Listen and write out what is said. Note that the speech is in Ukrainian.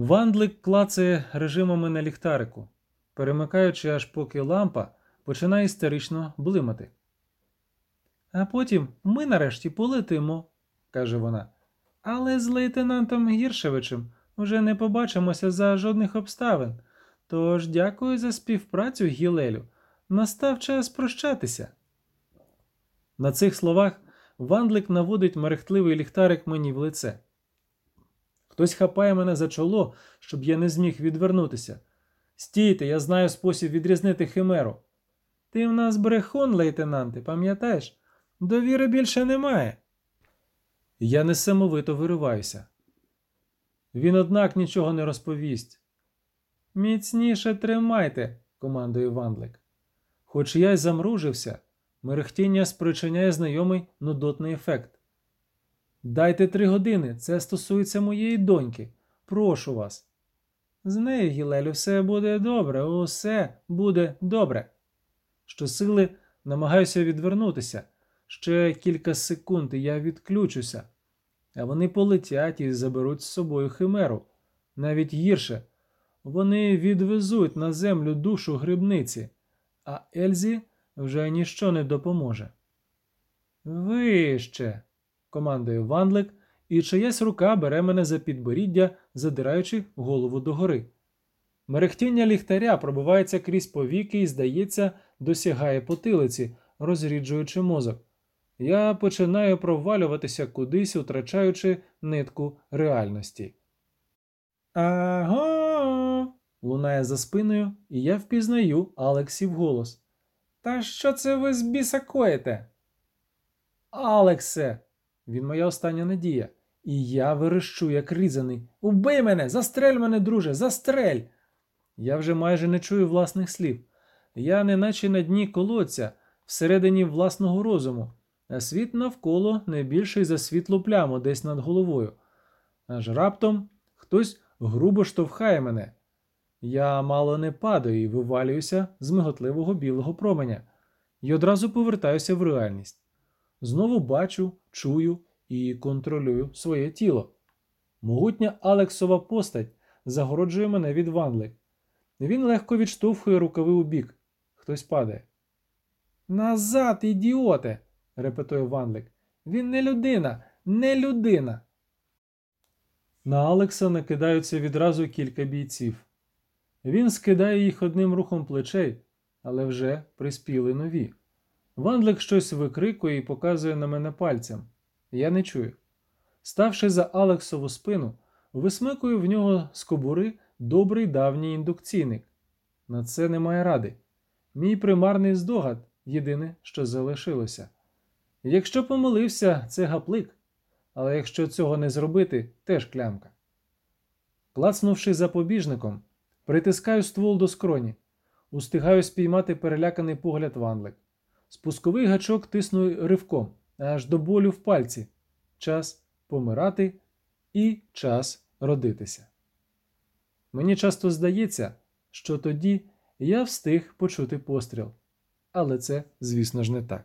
Вандлик клацає режимами на ліхтарику, перемикаючи аж поки лампа починає істерично блимати. А потім ми нарешті полетимо, каже вона. Але з лейтенантом Гіршевичем вже не побачимося за жодних обставин. Тож дякую за співпрацю, Гілелю. Настав час прощатися. На цих словах Вандлик наводить мерехтливий ліхтарик мені в лице. Хтось хапає мене за чоло, щоб я не зміг відвернутися. Стійте, я знаю спосіб відрізнити химеру. Ти в нас брехун, лейтенанте, пам'ятаєш? Довіри більше немає. Я несамовито вириваюся. Він, однак, нічого не розповість. Міцніше тримайте, командує Вандлик. Хоч я й замружився, мерехтіння спричиняє знайомий нудотний ефект. Дайте три години, це стосується моєї доньки. Прошу вас. З нею, Гілелю, все буде добре, усе буде добре. Щосили намагаюся відвернутися. Ще кілька секунд і я відключуся, а вони полетять і заберуть з собою химеру. Навіть гірше, вони відвезуть на землю душу грибниці, а Ельзі вже ніщо не допоможе. Вище, командує Вандлик, і чиясь рука бере мене за підборіддя, задираючи голову догори. Мерехтіння ліхтаря пробивається крізь повіки і, здається, досягає потилиці, розріджуючи мозок. Я починаю провалюватися кудись, втрачаючи нитку реальності. Аго. лунає за спиною, і я впізнаю Алексів голос. Та що це ви з біса? Алексе, він моя остання надія. І я верещу, як різаний. Убий мене, застрель мене, друже, застрель. Я вже майже не чую власних слів. Я неначе на дні колодця, всередині власного розуму, а світ навколо не більший за світлу пляму десь над головою. Аж раптом хтось грубо штовхає мене. Я мало не падаю і вивалююся з миготливого білого променя, і одразу повертаюся в реальність. Знову бачу, чую і контролюю своє тіло. Могутня Алексова постать загороджує мене від ванли. Він легко відштовхує рукави у бік. Хтось падає. Назад, ідіоте! репетує Ванлик. Він не людина, не людина. На Алекса накидаються відразу кілька бійців. Він скидає їх одним рухом плечей, але вже приспіли нові. Вандлик щось викрикує і показує на мене пальцем. Я не чую. Ставши за Алексову спину, висмикую в нього з кобури добрий давній індукційник. На це немає ради. Мій примарний здогад єдине, що залишилося. Якщо помилився, це гаплик, але якщо цього не зробити, теж клямка. Клацнувши запобіжником, притискаю ствол до скроні, устигаю спіймати переляканий погляд ванлик. Спусковий гачок тисну ривком, аж до болю в пальці. Час помирати і час родитися. Мені часто здається, що тоді я встиг почути постріл. Але це, звісно ж, не так.